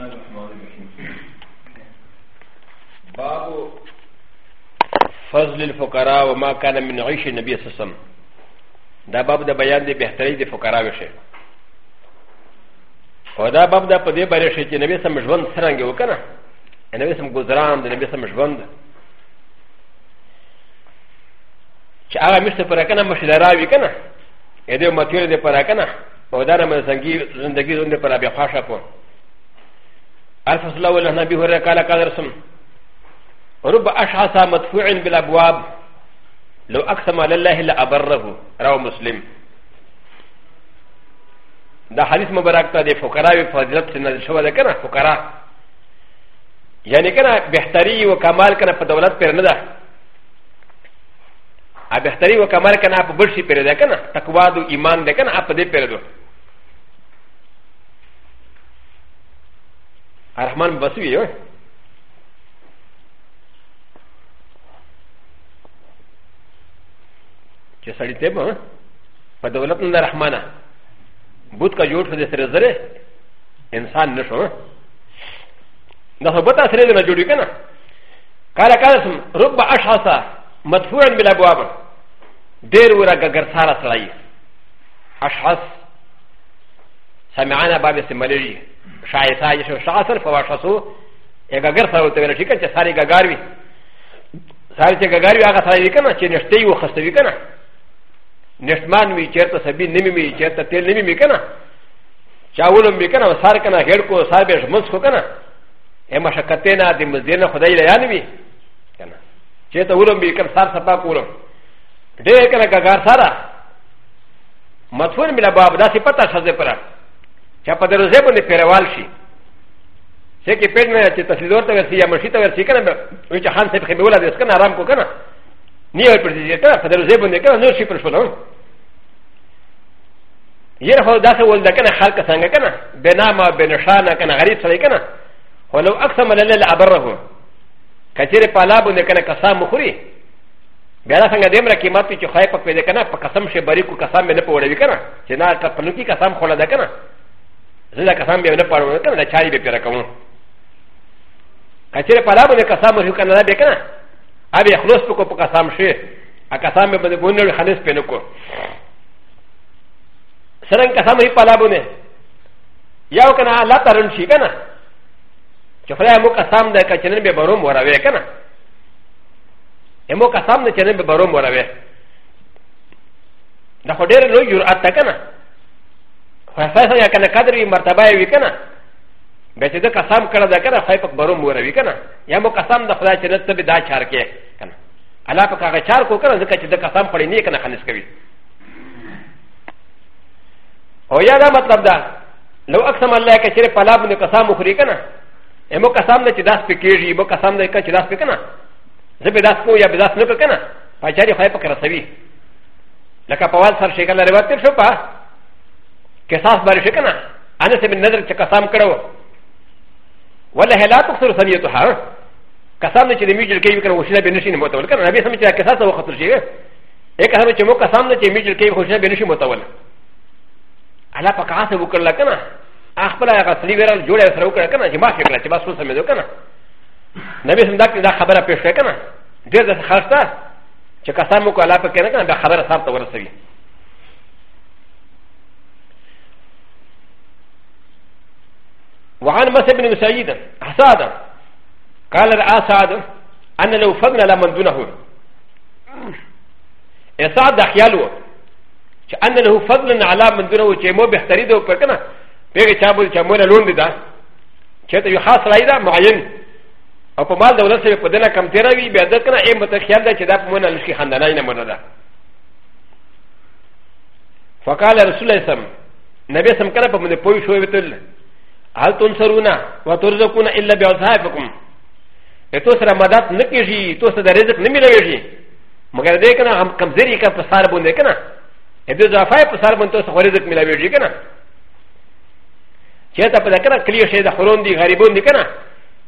الله الرحمن الرحيم باب فضل الفقراء وما كان من عيش النبي صلى الله عليه وسلم دا باب د بیان د بهتري د فقراء وشه او دا باب د پدې باندې شي چې نبی سم ژوند څنګه وکړه نبی سم گزاران د نبی سم ژوند چې هغه مشته پر کنه مشدراوي کنه اې دې متوره دې پر کنه او دا نه مې څنګه زندگی زنده پر بیا خاصه پون الفصل الاول عن ابي هريره قال قال رسم رب اشعث مدفوع بالابواب لو اقسم على الله لابره رواه مسلم دا حديث مبارك تا دي فقراء فضلت سنة شوى دا كنا فقراء يعني كنا بحتري وكمال كنا في دولت پر ندا بحتري وكمال كنا في برشي پر دا كنا تقوى دو ايمان دا كنا اپ دي پر دو رحمان بسوي يو چې سړی ته به په دولت نه رحمانه بوت کا جوړ شو د سره زره انسان نشو دا خو بوت سره نه جوړی کنه کاله کاله سم رب اشحصا مدفوعا بلا بواب ډیر ورګه ګرثاره سړی اشحص سمعانا باب سملری شایسا یشو شاسر فواشسو اگا گر سر ولتویل ٹھیک ہے ساری گگار وی ساری چ گگار وی آغا ساری کنا چ نشتے و خستوی کنا نشمان وی چرتا سبی نمی می چرتا تیل نمی می کنا چاولم می کنا سار کنا غیر کو سار بیش منس کو کنا اے مشقتے نا دی مزدین خدای لیان وی کنا چرتا ولم می کنا سار سپا کولم ڈے کنا گگار سارا مدفون ملا باب دا سی پتا شزے پرا チャパデルゼブンでペレワルシー。セキペンメチタシドルタベシヤマシタベシカナベウチハンセヘブラデスカナランコカナ。ニアプレゼタ、パデルゼブンでカナノシプルシュロン。ي ر ه و د ا س و ل د ك ن ا خ ا ل ك س ا ن ج ك ن ا ب ن ا م ا ب ن ش ا ن ا ك ن ا غريب سليكنا ولو أ ك ث ر من الليل ابره كثير قلاب ن ك ن ا كسام مخري بلا سنجا دمرا كيماتي شخايقك بدكنا فكسام شبريكو كسام من ا ب و ر ي كنا جنات قلوكي كسام خلدكنا ز ل ك س ا م بيا نقارو نتا ولا شاري بيا كون كاشير قرابه كاسام هو كان لا بكنا ابي خلص بكو كاسام شيء اكاسام بن بنر خلص بنكو سرن كاسام هي قرابه ياو كان لا ترن شي كنا شفرا مو كاسام دا كاشن بيا بروم ورا بيا كنا مو كاسام دا كاشن بيا بروم ورا بيا دا خدير لو يرات كنا فاساسا یا کنه قدر وی مرتبه وی کنه به چې د قسم کړه دا کنه خای پک بروم ور وی کنه یا مو قسم د خدای چې نت به دا چار کې کنه الله پک هغه چار کو کنه ځکه چې د قسم پړې نه کنه خنس کوي او یا دا مطلب دا لو اقسم الله کې چې په لابه قسم خوري کنه مو قسم نه چې داس پکېږي مو قسم نه چې داس پکنه زه به داس کو یا به داس نه کنه پاچاري خای پک رسوي لکه په وال سر شي کنه روایت شو په كساس باري شكنا أنا سبب نظر كسام كرو ولا هلا تكسر سميتها كسام نشي ميجل كي يكون وشنا بنشي متول كان نبي سمي كساس وخطر شيء ايه كسام نشي مو كسام نشي ميجل كي وشنا بنشي متول على فكاسة بكر لكنا أخبر أغا سليفر جولة سر وكر كنا جماعة شكلا جماعة سول سميتو كنا نبي سمي ذاك ذا خبرة بيش كنا ډېر د خرڅه چې کسان مو کولا په کې نه کنه دا خبره صاحب ته ورسوي وعن مسعد بن مسعيد حسادا قال الاسعد ان لو فضل لمن دونه اسعد خياله ان له فضل على من دونه جيمو بهتري دو كنا بيجي تابو جامونا لون دا چته یو خاص راي دا معين او په مال دولت سره په دنه کم تیرا وی بیا د کنه ایم ته خیال دا چې دا په مونږ لشي خاندانای نه مونږ دا فقال رسول الله صلی الله علیه وسلم نبی سم کنه په مونږ پوي شوې وتل هل تنصرون وترزقون الا باوصافكم اتوس رمضان نكيجي توس رزق نميلويجي مگر دې کنه هم کمزوري کا پسار بوندې کنه دې ضعفای پسار بوند توس رزق ملاويږي کنه چې ته په کنه کلیو شه د خلون دي غریبون دي کنه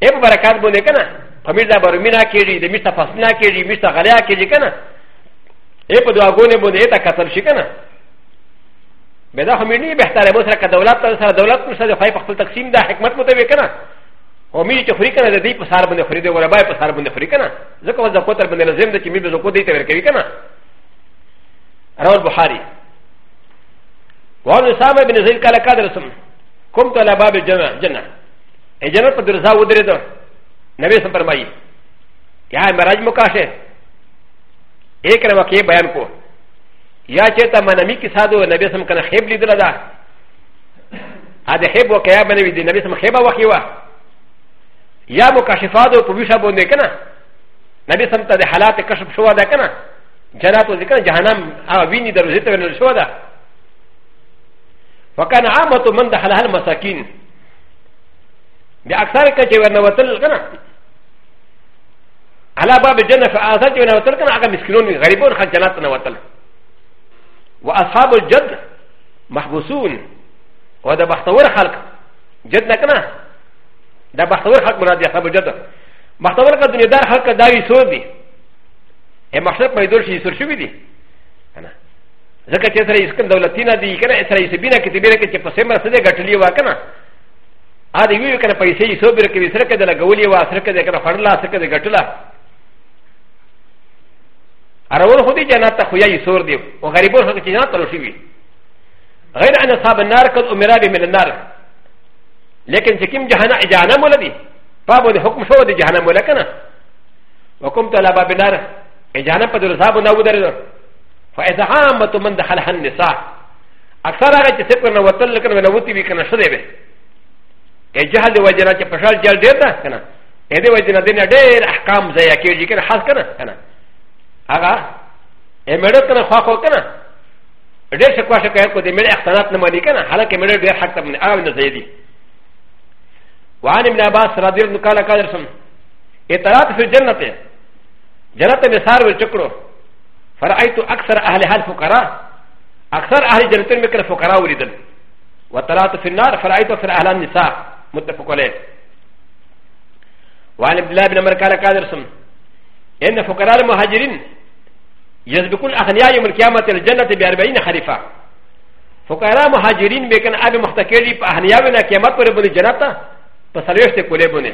اې په برکات بوندې کنه پمیر دا برمینا کیږي د میشت فسنا کیږي میشت غلیا کیږي کنه اې په دعاګونه بوندې ته کسر شي کنه ب د ا خ م ي ن ي ب ه ت ر ب و س ر ك د و ل ت س ر د و ل ت ر س د خ ا ي ف خ ل تقسيم د حكمت متوي كنا و م ي ج خري كنا د دي پسار بند خري د و ر ب ا ي پسار بند خري كنا زكا و زكوتر بند لازم د چمي بزكو دي تور كوي كنا رواه البخاري وعن اسامه بن زيد قال قادر سم قمت على باب الجنه جنه الجنه پر درزا و درد نبي سم فرمائي يا مراج مكاشه ایک رمکے بیان کو やちたまなみきさどなべさんかなへびでらだ。あでへぼかやばにでなべさんへばわきわ。やもかしファドプビシャボンでかな。なべさんたではらてかしゅうわだかな。ジャナトでかな、ジャナム、あびにでるぜたべのしゅうわだ。わかなあまとまんだはらはまさきん。であくされかちわなわたるかな。アラバビジャナファーザージュナウトルカナアカミスキロン、ガリボン、ハジャナトナワトル。واصحاب الجد محبوسون وهذا بحتور خلق جد لكنا ده بحتور خلق مراد اصحاب الجد بحتور خلق دنيا دار خلق داوي سور دي اي محشر ما يدور شي سور شو دي انا ذكا تسرى يسكن دولتنا دي كنا اسرى يسبينا كتبينا كتبينا كتبينا كتبينا كتبينا كتبينا アディウィーカーのパイセイ、ソーベルキビスレケでラゴリワ、セケでカファラ、セケでガトラアラウンドでジャナタホヤイソーディー、おがりぼうのキナタロシビ。غير أن أصحاب النار قد أمرا بهم من النار لكن سكيم جهنم جهنم ولدي بابو ده حكم شو ده جهنم ولكنا وقمت على باب النار جهنم قد رصاب ناو در فإذا عامة من دخلها النساء أكثر أغا چه سكرنا وطل لكنا ونوتي بكنا شده به جهل وجنا چه پشار جل دير ده كنا إذا وجنا دينا دير أحكام زيا كيو جي كنا حاس كنا كنا هغه امره کنه خوا خو کنه ډېر شکوا شکایت کو دې مړ اختنات نه مانی کنه حالکه مړ ډېر حق تم نه هغه نه زیدي وعن ابن عباس رضي الله عنه قال قال اطلاعات في الجنة جنة مثار والشكر فرأيت أكثر أهلها الفقراء أكثر أهل الجنة مكر الفقراء وريدا وطلعت في النار فرأيت أكثر أهل النساء متفق عليه وعن عبد الله بن عمر قال قال رسول ان فقراء المهاجرين يسبقون اغنياء يوم القيامه الجنه باربعين خريفا فقراء المهاجرين بكن ابي مختكري باغنياء من القيامه بربل الجنه فسالوشت كوليبوني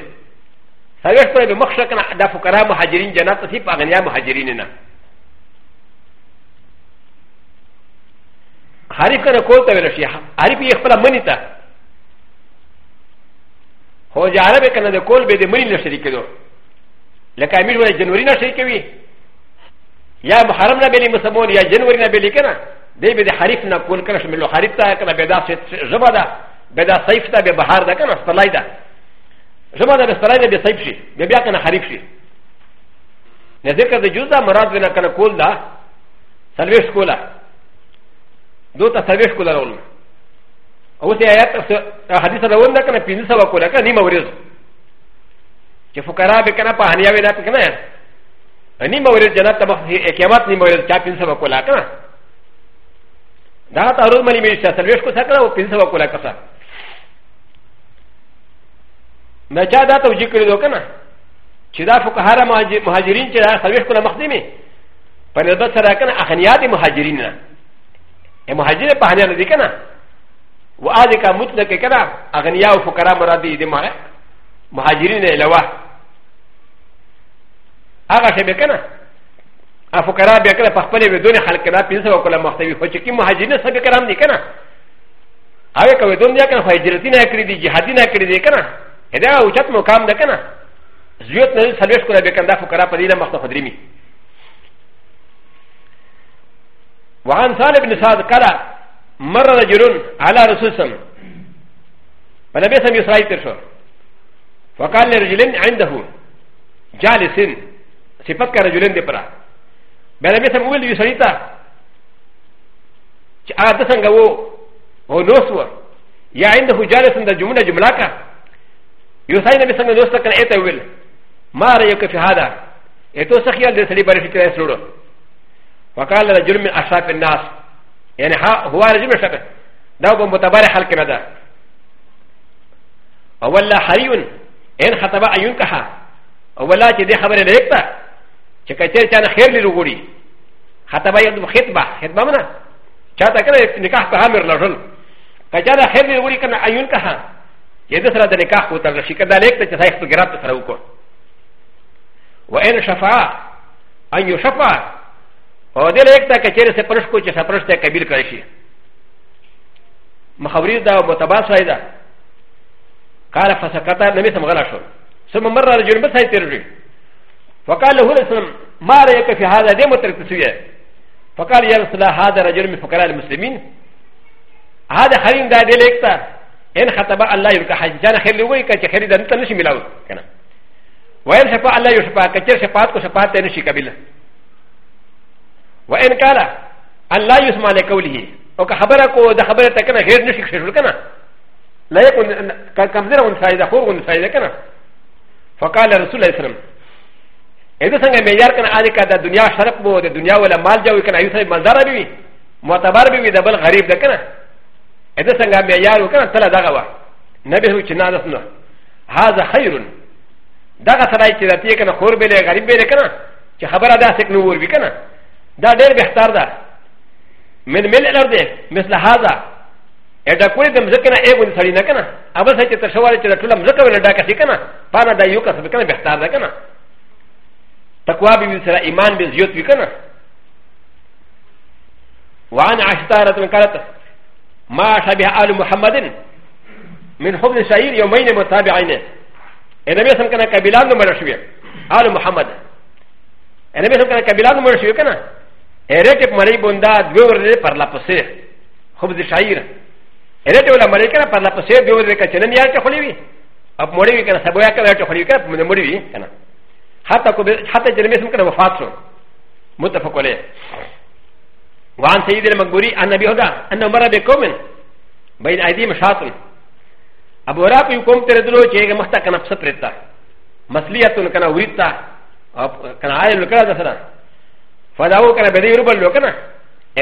سالوشت بربل مخشكنا دا فقراء المهاجرين جنه في اغنياء مهاجريننا حريف كان كول تبع الشيخ حريف يخبر منيتا هو جعل بكنا دا كول بيد مني لشريكه لکه امیر وایي جنوري نه شي کوي یا محرم نه بیلی مسلمان یا جنوري نه بیلی کنه دی به د حریف نه کول کنه شملو حریف ته کنه به دا ژبه ده به دا سیف ده به بهار ده کنه سپلای ده ژبه ده به سپلای ده به سیف شي به بیا کنه حریف شي نه ذکر د جوز ده مراد ونه کنه کول ده سلویش کوله دو ته سلویش کوله اول اوس یې آیات حدیث راوند کنه پینځه سوه کوله کنه نیمه ورځ چې فقرا به کنه په هنیا وینا په کنه اني مورید جنت ته مخ قیامت ني مورید چا پین سبا کولا کنه دا تعرض منی می چې سلويش کو سکره او پین سبا کولا کسا نه چا دا توجی کړی دو کنه چې دا فقهاره مهاجرین چې دا سلويش کولا مخدمه په نسبت سره کنه اخنیات مهاجرین نه مهاجر په هنیا نه دي کنه و آذکا مطلق کنه اغنیا او فقرا مرادی دي مهاجرین علاوه هغه شی به کنه افکرا بیا کله په خپل بدون خلق را پینځه وکړه مختوی خو چې کی مهاجرین سبه کرام دي کنه هغه کوي دون دی کنه هجرتی نه کړی دي جهادی نه کړی دي کنه دا اوچت مقام ده کنه زیوت نه سلوش کړه به کنه افکرا په دې نه مخته خدریمی وعن سالم بن سعد قال مر رجل على رسول صلى الله عليه وسلم فنبي سم يسرائيل ترشو فقال لرجلين عنده جالسين صفت کا رجولین دے پرا بیلا بیسم اول دیو سریتا چی آگا دسنگا وہ وہ نوس ور یا عندہو جالسن دا جمعنا جملا کا یو سائی نبی سنگا نوس تکن ایتا اول ما رأیو کفی حادا ایتو سخیال دے سلی باری فکر ایسلوڑو وقال رجل من اشراف الناس يعني هو رجل من اشراف داو بمتبار حلق ندا اولا حريون ان خطبا ايون كحا اولا چه دي خبر لئيكتا چې کچر چا نه خیر لري وګوري خطبه یو خطبه خطبه منه چا ته کله نکاح په امر لرل کچا نه خیر لري وګوري کنه عیون کها چې د سره د نکاح کو تر شي کدا لیک ته چې صحیح ګرات سره وکړو و ان شفاء ان یشفاء او دې لیک ته کچر سره پرش کو چې سره پرش ته کبیر کړی شي مخبری دا متباس راځي قال فسكت لم يتم غلا شو ثم مر رجل بس هاي ترجم فقال له رسول ما رايك في هذا دم تركتسويه فقال يا رسول الله هذا رجل من فقراء المسلمين هذا خليل دا ديليكتا ان خطب الله يبقى حجان خير لوي كا خير دا نتا نشي ملاو كنا وان شفاء الله يشفى كتر شفاعت كو شفاعت نشي قبيله وان قال الله يسمع لقوله او كخبركو دا خبره تكنا غير نشي كشول كنا لا يكون كمزره ونسايده خور ونسايده كنا فقال رسول الله صلى الله عليه وسلم ا د س ن ګ معیار کنه ا د ک د دنیا شرف مو د دنیا ولا مال جوړ کنه یو څه منظر به وي معتبر به وي د بل غریب ده کنه ا د س ن ګ معیار کنه تل دغه وا نبی هو چې نه ده نو هاذا خیر دغه سړی چې راته کنه خور به له غریب به کنه چې خبره ده سک نو ور وی کنه دا ډیر بهتر ده من مل الارض مثل هاذا ا د کوی د مزکنه ایګون سړی نه کنه اوبه چې تر شواله چې ټول مزکنه ډاکه کنه پانه دا یو کسب کنه بهتر ده کنه تقوى بمن سرى إيمان بزيوت بكنا وعن عشتارة من قالت ما شبه آل محمد من حب الشعير يومين متابعين النبي صلى الله عليه وسلم كان كبلان نمر شبه آل محمد النبي صلى الله عليه وسلم كان كبلان نمر شبه كنا اريك مري بوندا دوور دي پرلا پسير حب الشعير اريك ولا مري كنا پرلا پسير دوور دي كچنن يار چخلي وي اب مري وي كنا سبويا كنا چخلي وي كنا مري وي كنا حتى جرمي سمكنا وفاته متفق عليه وعن سيد المقبوري عن نبي هدى أن مر بقوم بين أيديهم شاطن أبو راب يقوم تردلو جيغ مختا كان بسطرتا مسلية كان وريتا كان عائل لكرا دسرا فداو كان بدي يربل لكنا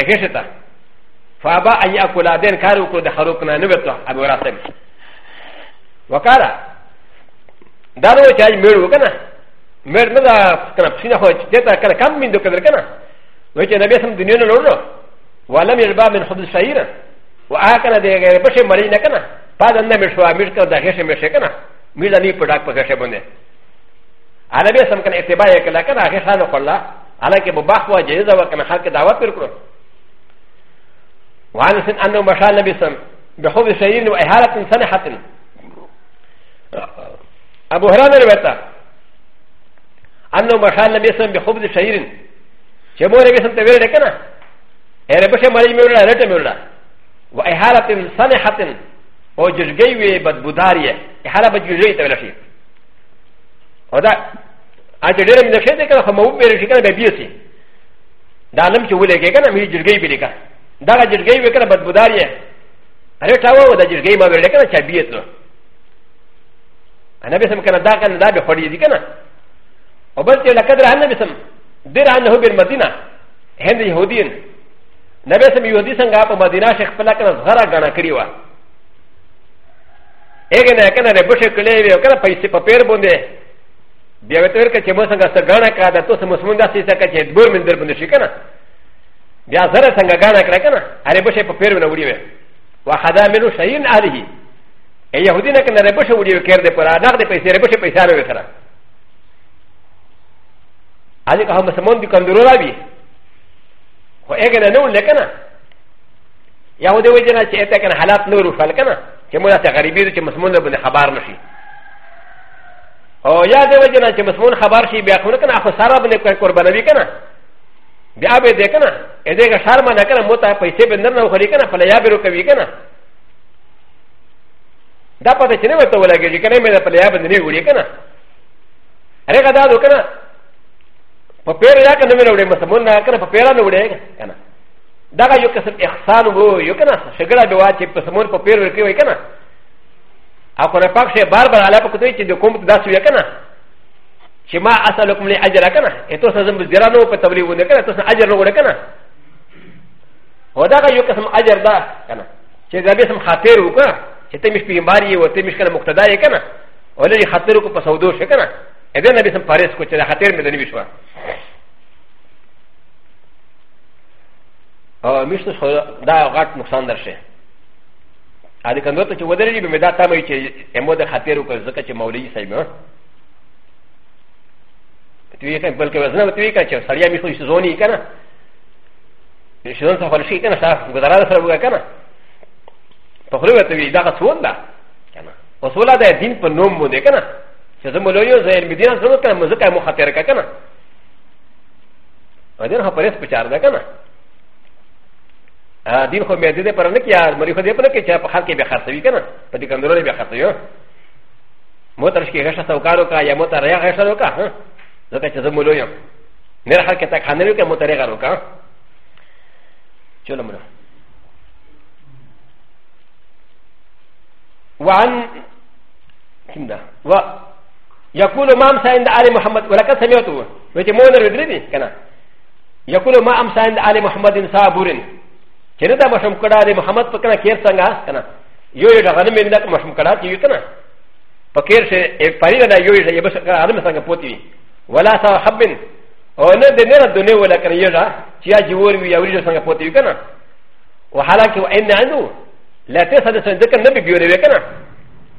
اغشتا فابا أن يأكل دين كارو كو دخلو كنا نبتا أبو راب وقال دارو جاي ميرو كنا メルダーカナプシナホチデタカナカミンドカルカナウチナベサムディニューノロワラミルバーメンホルサイラワアカナデガレプシェマリナカナパダンナメシュアミルカダヘシェメシェカナミラニプラクパシェボネアラベサムカナエテバヤカナカナヘサノコラアラケボバフワジェザワカナハケダワピルクロワンセンアノマシャナビサムベホルサイランウエハラテンサネハテンアブハラメルベタ ان لو مشال نبي سم بخبز شعير جمهور نبي سم تبير لكنا اربش مريم يولا رت ميولا واحاله صنحه او جرجي وي بدبوداريه احاله بدجي تبلشي ودا اجدر من الشيء كان فمو بيرشي كان بيبيسي دا لم تولي كان مي جرجي بلكا دا جرجي وي كان بدبوداريه رتاو ودا جرجي ما بيركنا شابيتو انا بسم كان دا كان دا بخوري دي كنا وبس لقد رأى بسم دير عنه بالمدينة هند يهودين نبسم يهودي سنغا بمدينة شيخ فلاكنا زغرا غانا كريوا اگه نه کنه ر بشه کلی وی کنه پیسې په پیر باندې بیا وته ورکه چې مو څنګه سرګانا کا ده تو سم مسلمان داسې څنګه چې دبر من در باندې شي کنه بیا زره څنګه غانا کړ کنه اره بشه په پیر باندې وړي وي وخدا منو شین علیه ای يهودینه کنه ر بشه وړي وي کړ دې پر اډاغ دې پیسې ر بشه پیسې راوي سره アリカハマサモンディカンドロラビホエゲナノレカナヤウデウジナチエテカンハラプノルファルカナチェモラチェガリビルチェマスモンデブネハバーノシオヤデウジナチェマスモンハバーシビアコナカナホサラブネカコバナビカナビアベデカナエデガシャマナカナモタパイセブンダナウハリカナパレヤベロカビカナダパテチネバトウラゲリカネメダパレヤベネウリカナアレガダドカナパペラーかのウレマサモンダーかパペラのウレーかな。だがよかせんエクサンボーよかな。シェグラドワチパサモンパペラーキウエかな。アコラパクシェバーバーアラパクティチドコムダスウエかな。シマアサロコムレアジャラかな。エトサザムズラノパタブリウネカナトサアジャロウレかな。ودا يو كسم اجر دا كنا شي دا بيسم خاطر وكا شي تمش بيماري وتمش كنا مقتدى كنا ولا خاطر وكا فسودو شكنا ا ذ ن ب ي س م فارس كوتش ا خطير من النبي شوى او مشتو شو دا غات نقصان درشه ا د ي كندوتو شو ودري بمدى تامي شي امو د خطير وكزكا شي مولي سيما تويكا بلكي وزنا تويكا شو سريا مشتو شزوني كنا شزون سفر شي كنا شاف غزالا سربوكا كنا فخلوه توي دا غصون دا كنا وصولا دا دين فنوم مو دي كنا ز م ل و ي و زين مدينه زلو كان مزكا مخاطر كنا مدينه هفرس بشار كنا دين خو مدينه قرانك يا مريخ دي قرانك يا حالك بحسبي كنا بدي كان دولي بحسبي موترش كي غشا سوكاروكا يا موتر يا غشا روكا زكا زم ل و ي و نرى حالك تاكانوكا موتر يا روكا شنو مرة وعن كم ده يقول ما امسى عند ال محمد ولقد سمعته ويتمون الرجلين كنا يقول ما امسى عند ال محمد صابر كندا مشم كدا ال محمد فكنا كير سانغا كنا يوي غنم من ذاك مشم كدا تي كنا فكير شيء فريدا دا يوي شيء بس غنم سانغا بوتي ولا صاحب او نه د نه دنیا ولا کنه یلا چې جوړ وی یوري سانغا بوتي كنا وحالك وان عنده لا تسد سندك النبي بيوري كنا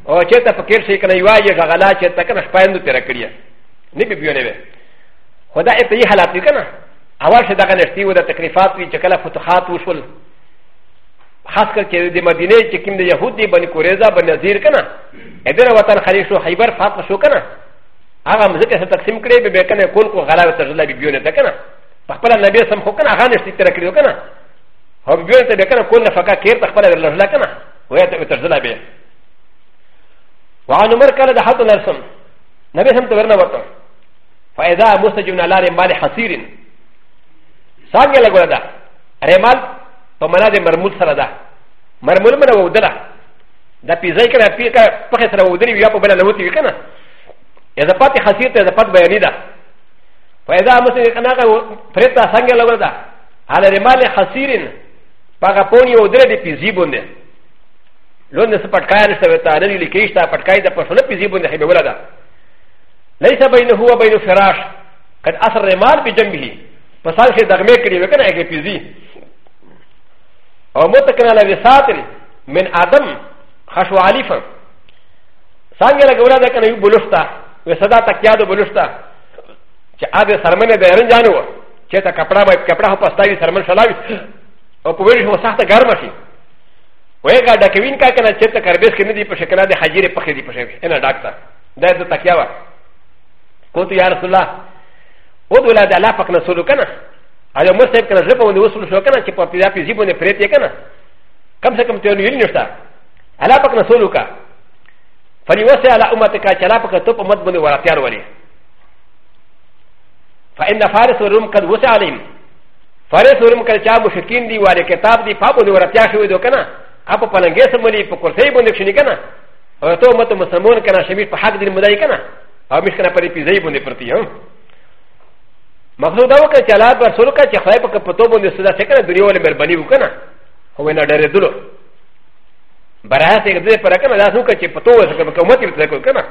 او چې ته فکر شي کنه یوای غلا چې ته کنه شپاندو تیر کړی نه به بیونه وي خدا ته یې حالات دي کنه اول څه دغه نشتی و د تکلیفات وی چې کله فتوحات وشول خاص کر چې د مدینه چې کوم د يهودي بن قریظه بن نذیر کنه ادره وطن خلیج شو خیبر فاطمه شو کنه هغه مزکه څه تقسیم کړي به کنه کول کو غلا ته غلا به بیونه ده کنه په خپل نبی سم خو کنه هغه نشتی تیر کړیو کنه هو بیونه ته کنه کول نه فقہ کیر ته خپل درلله کنه وای ته ترزله به وعن عمر قال ده حتى نرسم نبي سمت ورنا وطن فإذا مستجبنا لا رمال حصير سانجا لغولا ده رمال فمنا ده مرمول سر ده مرمول من وودلا ده بيزاي كنا بيكا بخي سر وودري ويابو بلا لوتي وكنا إذا بات حصير إذا بات بياني ده فإذا مستجبنا فريتا سانجا لغولا ده على رمال حصير فاقا بوني وودري ده بيزيبون ده لون نسب پټکای نشته وتا نه لیکي شته پټکای د پښونه پیزي باندې خې بولا ده ليس بينه هو بين فراش قد اثر رمال بجنبه پسان کې دغمه کړی وکنه هغه پیزي او متکنا له وساتل من ادم خشو عليفه څنګه له ګولا ده کنه یو بلوستا وسدا تکیا ده بلوستا چې اده سرمنه ده رن جانو چې تا کپڑا به کپڑا په ستایي سرمن شلاوي او په ویل هو سخته ګرمه شي و ي ق ا د ك و ي ن ك ا ك ن ا ت ش ت ك ر ب س ك ن د ي ب ش ك ل ا د ح ج ي ر ب خ ي د ي ب ش ك ل انا دكتا ده د ت ك ي ا و ا كنت يا رسول الله و د و ل ا د الله فكنا سلوكنا على مسلم كنا زبا و نوصل شوكنا كي قرطي ذا في زيبو نفريت يكنا كم سكم تيون يلي نفتا الله فكنا سلوكا فليوسع على امتك شلا فكا توب امت بن وراتيان ولي فان فارس والروم قد وسع عليهم فارس والروم قد شاب مشركين دي وعلى كتاب دي فابو وراتيان شوي دوكنا アパパランゲスマリー、ポコセイボンデクシニカナ、アトマトマサモンカナシミパハグディムダイカナ、アミシカナパリピゼイボンデプティオン。マクドダウカチアラバソルカチアハイパカパトボンデスダセカナデュリオレメルバニウカナ、ホウエナデレドロ。バラセグデパラカナダスウカチパトウエスカマカマティブテクカナ。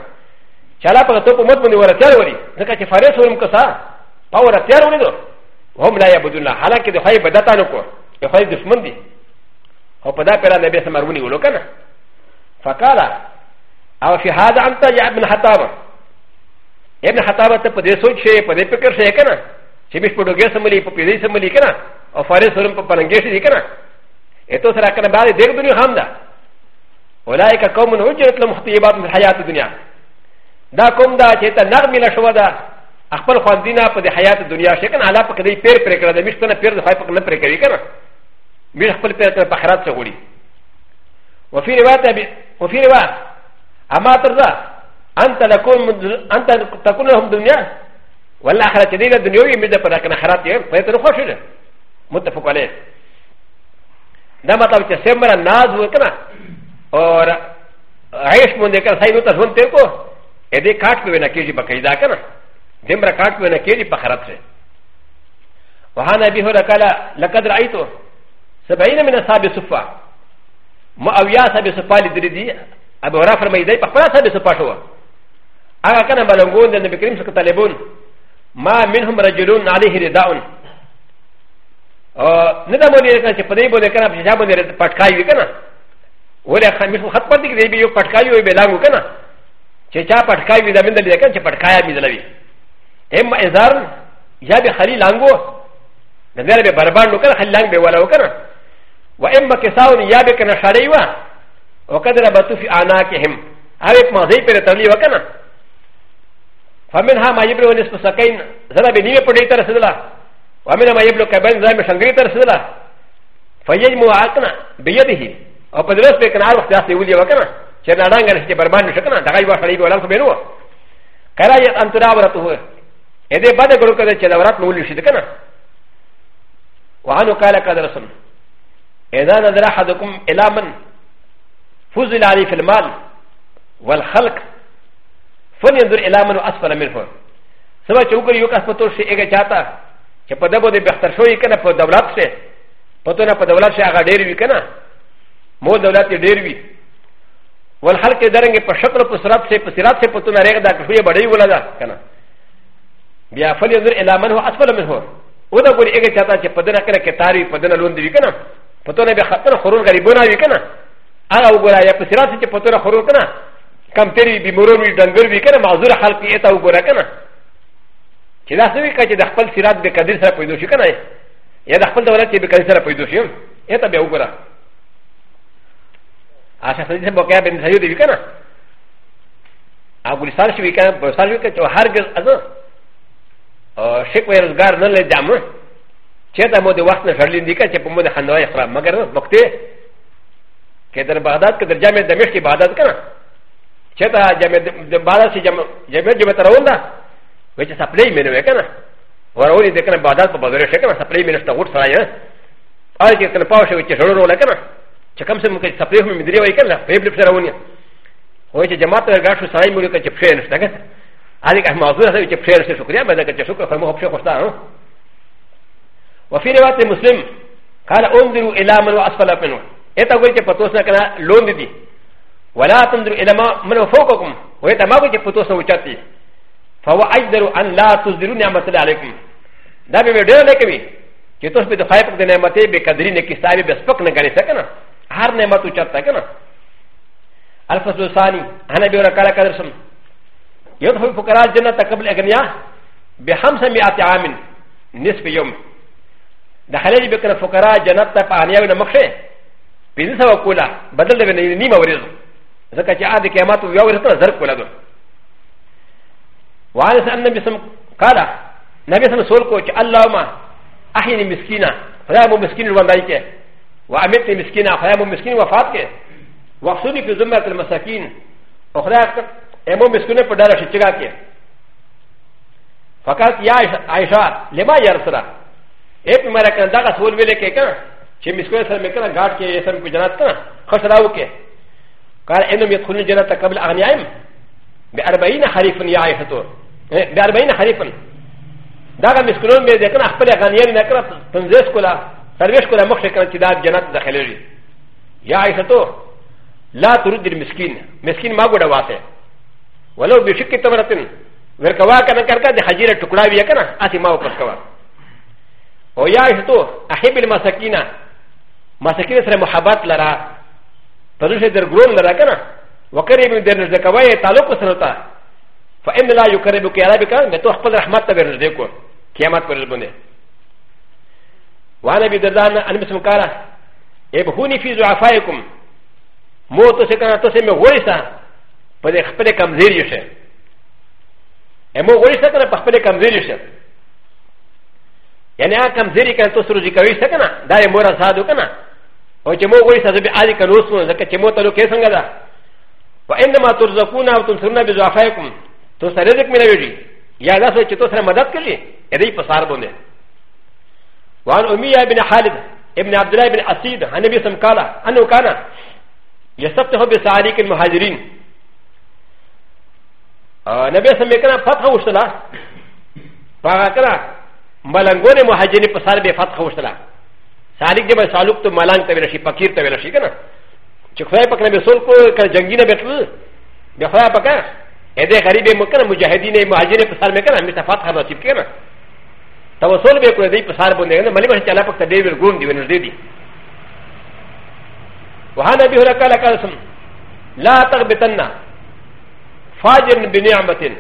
チアラパカトポマトニワラチャウリ、ザカチファレソウムカサ、パワラチャウリド、ホムライアブドゥナハラケデハイバダタノコ、ヨハイディスマンディ。او په دا پیرا نبی سمر ونیولو که نه فقال او في هذا انت يا ابن حتاب ابن حتاب ته په دې سوچ شي په دې فکر شي کنه چې مش په ډوګه سملی په پیډې سملی کنه او فارس سرم په پرنګې شي کنه اته سره کنه بعد دې دنیا هم ده اولئک قوم اجرت لهم خطيبات من حیات الدنيا دا کوم دا چې ته نغمې له شو ده خپل خواندینه په دې حیات دنیا شي کنه علاوه په دې پیر پر کړه د مشتنه پیر د خپل نه پر کوي کنه بير خپل پیتر پخرات څه غوړي وفي روایت وفي روایت اما ترضا انت تكون انت تكون لهم دنيا ولا اخرت دي دنيوي مد پر کنه خرات یې پیتر خوښ شه متفق عليه دا مطلب چې سمرا ناز وکنا اور عيش مونږ کر سايو ته ژوند تیر کو اې دې کاټ په ونه کېږي بقیدا کنه دمر کاټ په ونه کېږي پخرات څه وهان ابي هريره قال لقد رايته سبعين من اصحاب الصفا ما اويا اصحاب الصفا لدردي ابو رافر ميدي بقرا اصحاب الصفا شو اغا كان بلغون النبي كريم سكت طالبون ما منهم رجلون عليه رداء ندم ولي كان شفدي بولي كان بشاب ولي پٹکاي كنا ولا خمس خط پر دي بي يو پٹکاي وي بلانگو كنا چچا پٹکاي وي دمن دلي كان چ پٹکايا مي دلوي هم ازار يا بخليل انگو ندر به بربان لو كان خلانگ به ولا كنا و إ م ا كساون يابك ن ش ر ي و ا وقد ربطوا في عناقهم هايك ما زي بير تولي وكنا فمنها ما يبلغ نصف سكين زرع بنيه بديتر سدلا ومنها ما يبلغ كبن زرع بشنغريتر سدلا فيجمع عقنا بيده او بدرس بكنا عرف تاسي ولي وكنا شرنا نانغر شكي برمان شكنا دغاي وشريب ولا سبينو كراية أن تراورته إذا بدأ غروكا شدورات نولي شدكنا وعنو قال كذا رسول اذا نظر احدكم الى من فضل عليه في المال والخلق فلينظر الى من اسفل منه سبا چوکر یو کس پتو شي اګه چاته چې په دبو دې بهتر شوی کنه په دولت شه پتو نه په دولت شه هغه ډیر وی کنه مو دولت ډیر وی والخلق درنګ په شکل په سرات شه په سرات شه پتو نه رېګ دا شوی بډای ولا دا کنه بیا فلينظر الى من هو اسفل منه او دا ګور اګه چاته چې په دنه کنه کې تاری په دنه لوند وی کنه パトナビハトナホロンガリボナビカナアラウゴラヤプシラシチパトナホロンカナカンペリビモロビダングルビカナマズラハルピエタウゴラカナチラスウィカチダハルシラビカディサポイドシカナイヤダハルダラチビカディサポイドシュンエタビアウゴラアシャサリセボキャベンサユディビカナアグリサシウィカナプサユケチョハルゲルアザシェクウェルガーナレジャムチェダモデワスナシャリンディカチェポモデハノイフラマガラマクテケダバダケダジャメダメシバダカナチェダジャメダバダシジャメジャメタロンダ which is a play menu ekana or only they can bad up bother shekana a play menu to wood fire I get an power which is horror lekana chakam sem ke sapre hum midriya ekana pay blip sarawonia which is jamaat ga shu sai mulu ke chepshen stagat ali ka mazura se chepshen se shukriya ba da ke shukra famo hopshe khosta no وفي روايه مسلم قال انظروا الى من واسفل منه اتا قلت فتوسنا كنا لون دي ولا تنظروا الى من فوقكم واتا ما قلت فتوسنا وشاتي فهو اجدر ان لا تصدروا نعمه الله عليكم دا به ډېر نه کوي چې تاسو په خیر په نعمتې به قدرې نه کې صاحب به سپک نه غړي سکنه هر نعمت او چرته کنه الفصل الثاني انا به ورکاله قدرسم يدخل الفقراء الجنه قبل اغنياء بخمس مئات عام نصف يوم د خلیج بکر فقرا جنت ته په انیاو نه مخشه پینځه سو کولا بدل دی نه نیمه ورځ ځکه چې عاد قیامت یو ورته زر کولا دو وارث ان نبی سم قال نبی سم سول کو چې اللهم احینی مسکینا خدای مو مسکین ولای کې وامتنی مسکینا خدای مو مسکین وفات کې وقصدی فی زمرۃ المساکین او خدای امو مسکینه په ډاله شچګه کې فقط یا عائشہ لما یا رسول الله エピマラカンダガソウルウェレケカチミスクエサメカナガーケエサムクジャナタカシラウケカエノミクルジャナタカブアニアムビアバイナハリフンヤイハトビアバイナハリフンダガミスクロンベデカナハプレガニアリナカラトンゼスコラサルベスコラモシェカンチダジャナタヘレリヤイハトラトルディミスキンミスキンマゴダワセウォロビシキトマラティンウェルカワカナカカデハジレトクラビアカナアティマオカスカワ و ي ا ش ت و أ ح ب المساكين مساكين سر محبات لرا فلوش در غرون لرا كنا وكريم در نزكاوي تعلق سنتا ف إ ن لا يكرمك يا ربك بتوحفظ رحمه تبر نزكو كيامات برزبوني وانا بدردان انا بسمكارا ابهوني في زعفائكم موتو سكنا تسمي غورسا فليخبرك امزيريشه امو غورسا كنا فخبرك امزيريشه やねあかんぜりかんとするじかいさかなだれもらさどかなおちもごいさずびありかのすのだけちもたろけさんがだわえんまとるぞくなとんするなびぞあやくんとされずくみなよりやだそちとさまだけりえりぱさらぼねわんおみやびなはりだ ابن عبد الله بن اسيد عن ابي سمكالا انه كان يستفتح بسعاريك المهاجرين نبي سمكنا فتح وشلا فقال ملنګونه مهاجرې په سر به فتح وشتله سالک دې به سالوک ته ملنګ ته ورشي فقیر ته ورشي کنه چې خدای پاک نه به سول کو کنه جنگی نه بیٹل به خدای پاک اې دې غریب مکن مجاهدین مهاجرې په سر مې کنه مې فتح نصیب کنه توسل به کو دې په سر باندې نه ملي به چې الله پاک ته دې ورګون دی ونځ دې دي وهذا به لك قال قال لا تغبطن فاجر بنعمه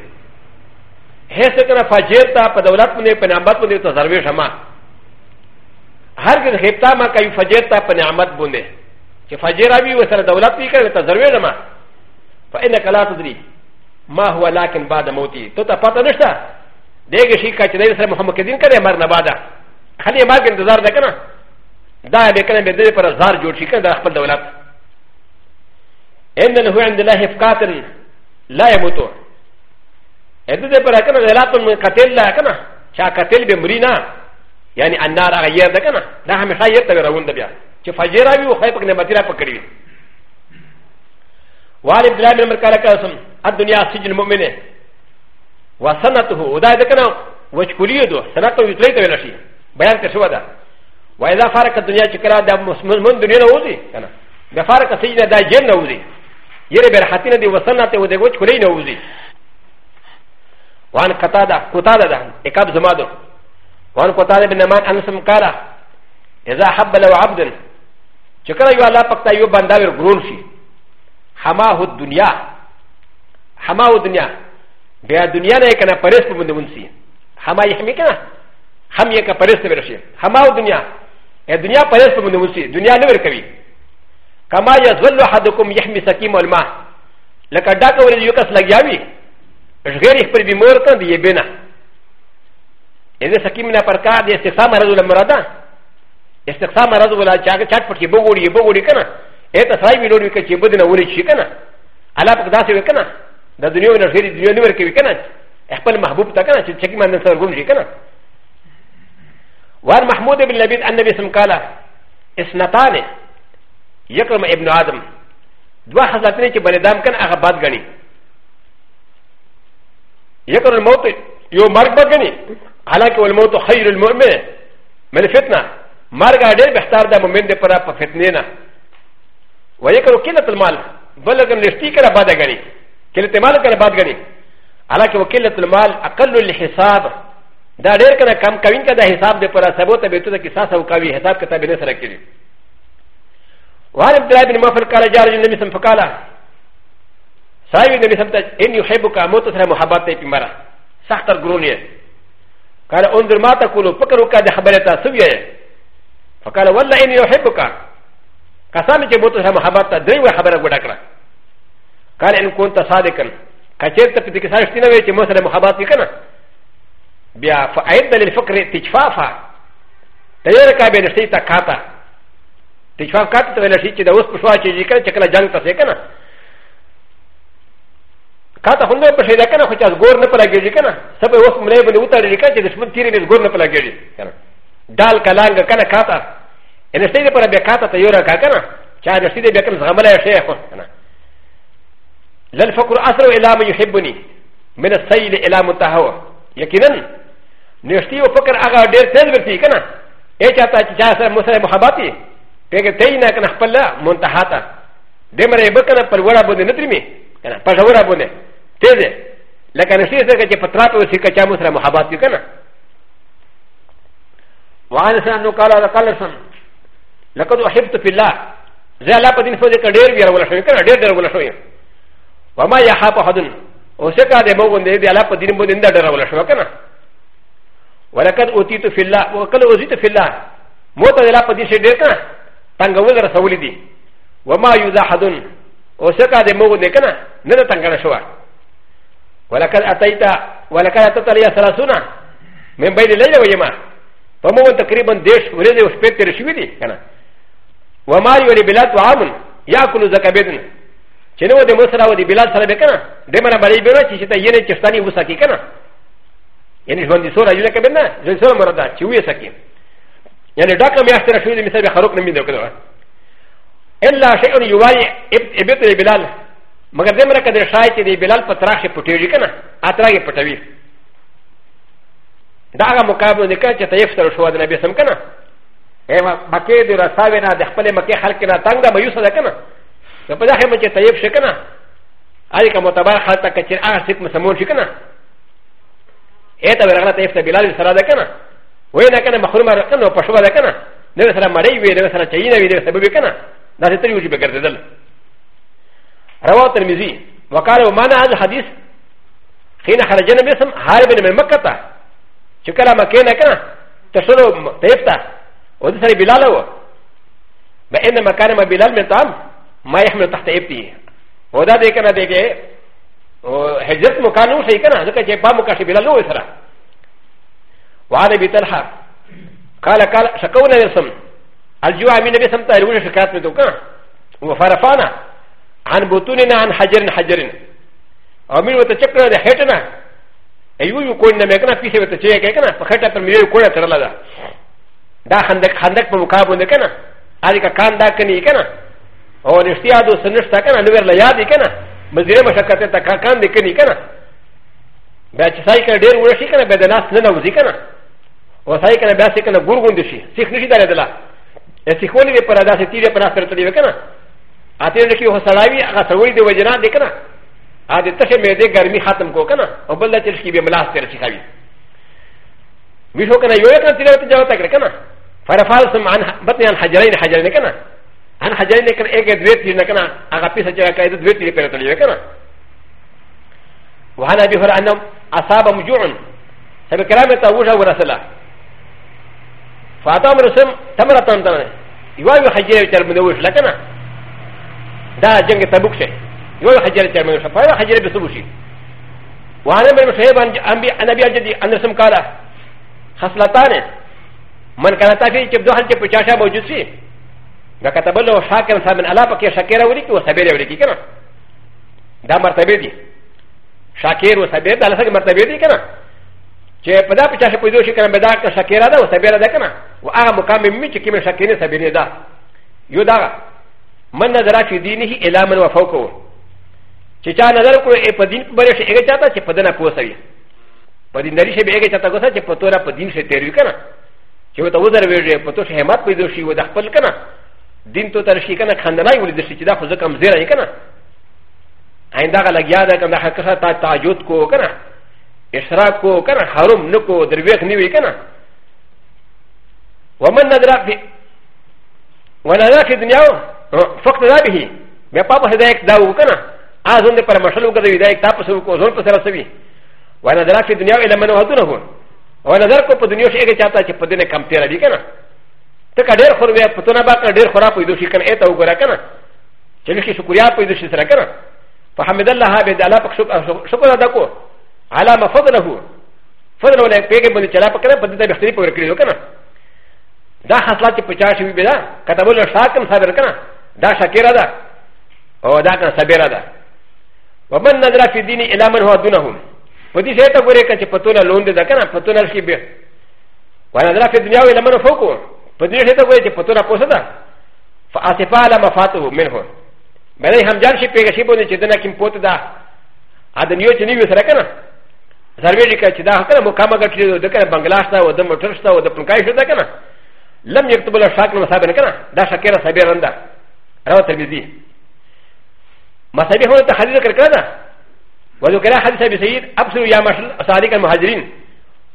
هسه کنه فجر تا په دولت باندې په نعمت باندې ته ضربه شمه هر کله خپتا ما کوي فجر تا په نعمت باندې چې فجر ابي وسره دولت وی کړي ته ضربه شمه فانك لا تدري ما هو لكن بعد موتي ته ته پته نشته دغه شي کچ دې سره محمد دین کړي مر نه بعده خلي ما کې انتظار وکنه دا به کنه به دې پر زار جوړ شي کنه د خپل دولت ان له عند الله فقاتل لا يموتون ا ل ذ ي ب ر ك ن ا ل ا ت من قتل لا كنا شا قتل بمرينا يعني النار غير ده كنا ده هم خير تبرون ده بيا ش فجرا بي وخيبك نمتيرا فكري وعلي بلا من مركالا كاسم الدنيا سجن مؤمنه وسنته وده ده كنا وشكوليه ده سنته يتلي تبلاشي بيان كشوا ده واذا فارق الدنيا شكرا ده مسلمون دنيا نوزي كنا ده فارق سجن ده جن نوزي يري برحتين دي وسنته وده وشكوليه نوزي وان قتاده قتاده ده اكاب زمادو وان قتاده بن مان انسم قال اذا حب لو عبد شكرا يو الله فقط يو بنداور غرون شي حماه الدنيا حماه الدنيا بها دنيا نه کنه پرس په بند ونسي حما يحمي کنه هم یې کنه پرس به رشي حماه الدنيا یا دنیا پرس په بند ونسي دنیا نه ور کوي کما يذل احدكم يحمي سقيم الماء لکه ډاکه ور یو کس لګیاوي غير يخبر بمرتا دي يبنا إذا سكيمنا فرقا دي استقسام مرض ولا مرادا استقسام مرض ولا شاك شاك فكي بغوري بغوري كنا إذا سراي بلوري كي بدنا ولي شي كنا على بقداسي وكنا دا دنيا من غير الدنيا نور كي كنا احبل محبوب تا كنا شكي من سرغون شي كنا وعن محمود بن لبيد أن النبي سم قال اثنتان يكرم ابن آدم دوا حضرتين كي بلدام كان أغباد غني يكون الموت يو مرق بغني حالك والموت خير المؤمن من الفتنة مرق عدل بحتار دا مؤمن دي پرا پا فتنينا ويكون كلة المال بلغم نشتي كلا بادا غني كلة المال كلا بادا غني حالك وكلة المال اقل الحساب دا ډېر کنه کم کوین کده حساب دې پر سبو ته به ته کې ساسو کوي حساب کتاب نه سره کړی وارب درایب نمفل کاله جار جن نبی سم فقاله サイビデミサムタエニュヘブカモトサムハバテピマラサクタグロニエカラオンドマタコロポカロカデハバレタスビエファカラワラエニュヘブカカサミチェモトサムハバタディワハバラゴダカラカラエンコンタサディカンカチェタピティサシティナウェチモサムハバティカナビアファエンダレフォクレティチファファタヨレカベネシタカタティチファカタウェネシチェダウスプシュワチェジカチェカラジャンタセカナカタホンのパシェレカナ、which has gone up like a jicana, Sapa was Mlev and Uta Rikati, the Smuntiri is gone up like a jicana. Dal Kalanga Kana Kata, and the state of Parabekata, Tayora Kakana, China City becomes Ramala Shekana. Let Fokur Asro Elam Yuhibuni, Minasai Elam Tahawa, Yakinan, Nestio Fokker Aga Dear Selvi Kana, Echata Chasa Musa Mohabati, Pegataina Kana Pala, Montahata, Demare Bakana Perwara Bundinitri, Pasawara Bundinitri. ت ز ه لكن نسيت ذلك فترات وسيكا جاموس ر محبات يكنا وعن سنه قال قال سن لقد احبت في الله زي لا بدين فوزك دير بير ولا شويه كنا دير دير ولا شويه وما يحاب احد وسكا دي موغن دي دي لا بدين بدين دير ولا شويه كنا ولقد اوتيت في الله وقد اوتيت في الله موت لا بدين شي دير كنا تنغول رسولي دي وما يزاحدون وسكا دي موغن دي كنا ندى تنغنا شويه ولكن اتيت ولكن اتت علي سلاسونا من بين الليل ويما فمو تقريبا ديش ولد وشبيت رشيدي كان وما يولي بلاد وعام ياكل زكابيدن شنو دي مصر ودي بلاد سلبكنا دمنا بلي بلا شيشتا يني تشتاني وسكي كنا يعني شلون دي صوره يلك بنا زي صوره مرضى شويه سكي يعني داكا مياشتر شويه مثل بخروق نمين دوكنا الا شيء يوالي ابتدي بلال مگر د مرکه د شای چې د بلال په تراشه پټیږي کنه اتراګه پټوي دا هغه مقابله نکړه چې تیف تر شو د نبی سم کنه ایما مکه د رساوی نه د خپل مکه خلک نه تنگ ده مایوسه ده کنه په دغه مې چې تیف شي کنه اې کوم متبر خلک ته چې هغه سیک مسمون شي کنه اې ته ورغله تیف ته بلال سره ده کنه وې نه کنه مخرمه رکنه په شوبه ده کنه نو سره مړی وي نو سره چینه وي نو سبب کنه دا ستري وږي بګرځیدل رواه الترمذي وقال ومعنى هذا الحديث حين خرجنا باسم هارب من مكة شكرا مكينا كنا تشرب تيفتا وتسري بلاله بأن مكان ما بلال من طعام ما يحمل تحت ابتي وده دي كنا دي كي هجرت مكانه شيء كنا ذكر جاي بام مكاشي بلاله ويسرا وعن ابي طلحه قال قال شكونا باسم الجوع من باسم تايلون شكات بدوكا وفرفانا عن بطوننا عن حجر حجر امين وتشكر لحيتنا ايو يكون نمكنا في سبب تشيكنا فخيتا تمير يكون ترلدا دا خندق خندق بمقابل كنا هذا كان دا كني كنا او نشتيا دو سنشتا كنا نور لا يادي كنا مزيره مشقت تا كان دي كني كنا بیا چې سای کنه ډیر ورشي کنه بیا د لاس نه نوځي کنه او سای کنه بیا سې کنه ګورګوند شي سیخ نشي درېدلا سیخونه به پر داسې تیرې پر اثر تلې کنه アテンキホサラビアがサウイディウジナディカナアディタシメディガミハタムコカナオブラチェスキビムラステルシカビミショカナヨヤカティラテジャータカナファラファルサムアンバティアンハジャレンハジャレンカナアンハジャレンカエゲディウィティナカナアガピサジャーカイドウィティペルトリカナワナビフランアサバムジューンサビカラメタウジャウラセラファタムルセムタムラタンタネ يوجد حجيه يتربون وش لكنا دا جنگ تبوك شيء يقول حجر ترمي شفاء حجر بسبوشي وانا من شهيب انا بي اجدي انا سم قال خصلتان من كان تافي كيف دوحل كيف شاشه موجود فيه وكتب له شاكر سامن الا بك شاكر وليك وسبيل وليك كما دا مرتبه دي شاكر وسبيل دا لسك مرتبه دي كما چې په دا په چا شي پوجو شي کنه به دا که شاکر ده او سبیل ده کنه او هغه مقام می چې کیمه شاکر نه سبیل ده یو دا من نظر في دينه الى من وفوقه چې چا نظر کړو په دین باندې شي هغه چاته چې په دنه کوسوي په دین دری شي به هغه چاته کوسه چې په تورا په دین شي تیروي کنه چې وته وزر ویږي په تو شهمت پیدا شي و د خپل کنه دین تو تر شي کنه خندنای ولې چې دا خو ځکه مزیر نه کنه آینده غلا لګیا ده کنه حقیقت تا تعجود کو کنه اشراق کو کنه حرم نکو درویخ نیوي کنه ومن نظر في ونظر في دنیاو فقط دا به مې پاپا هدايت دا وکنه اذن پر مشلو کده هدايت تاسو کو زور پر سره سوي وانا درا په دنیا علم نه هدونه هو وانا در کو په دنیا شي کې چاته چې په دنه کم تیر دي کنه ته کډیر خور وې پتونه با کډیر خورا پېدو شي کنه اته وګره کنه چې لکه شکریا پېدو شي سره کنه فحمد الله به د الله پښو شکر ادا کو على ما فضله فضل ولا پیګه باندې چلا پکره په دې ته بهتري پور کړیو کنه دا حاصلات چې پچا شي به دا کتابونه شاکم صاحب کنه دا شکیره ده او دا کنه صبره ده ومن نظر فی دین الا من هو دونهم په دې ځای ته ګوره کچې پتونه لوند ده کنه پتونه شي به ونظر فی دنیا الا من فوقو په دې ځای ته ګوره چې پتونه پوسه ده فاصفا على مفاته منه بلې هم جان شي پیګه شي بونه چې دنه کیم پوت ده ا د نیو چې نیو سره کنه سروې دې کچې دا کنه مقامه کټې ده کنه بنگلاش ته و د موټر شته و د پنکای شته کنه لم يكتب له شاکل مصابن کنه دا شکیره صبره ده روى الترمذي مسابيح هنا تحديد كركانا وذكر حديث ابي سعيد ابصر يا مشل صادق المهاجرين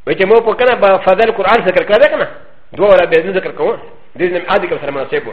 وكما قلنا بفضل القران ذكر كذا كنا دو ولا باذن ذكر كون دين عادي كما سلمان سيبو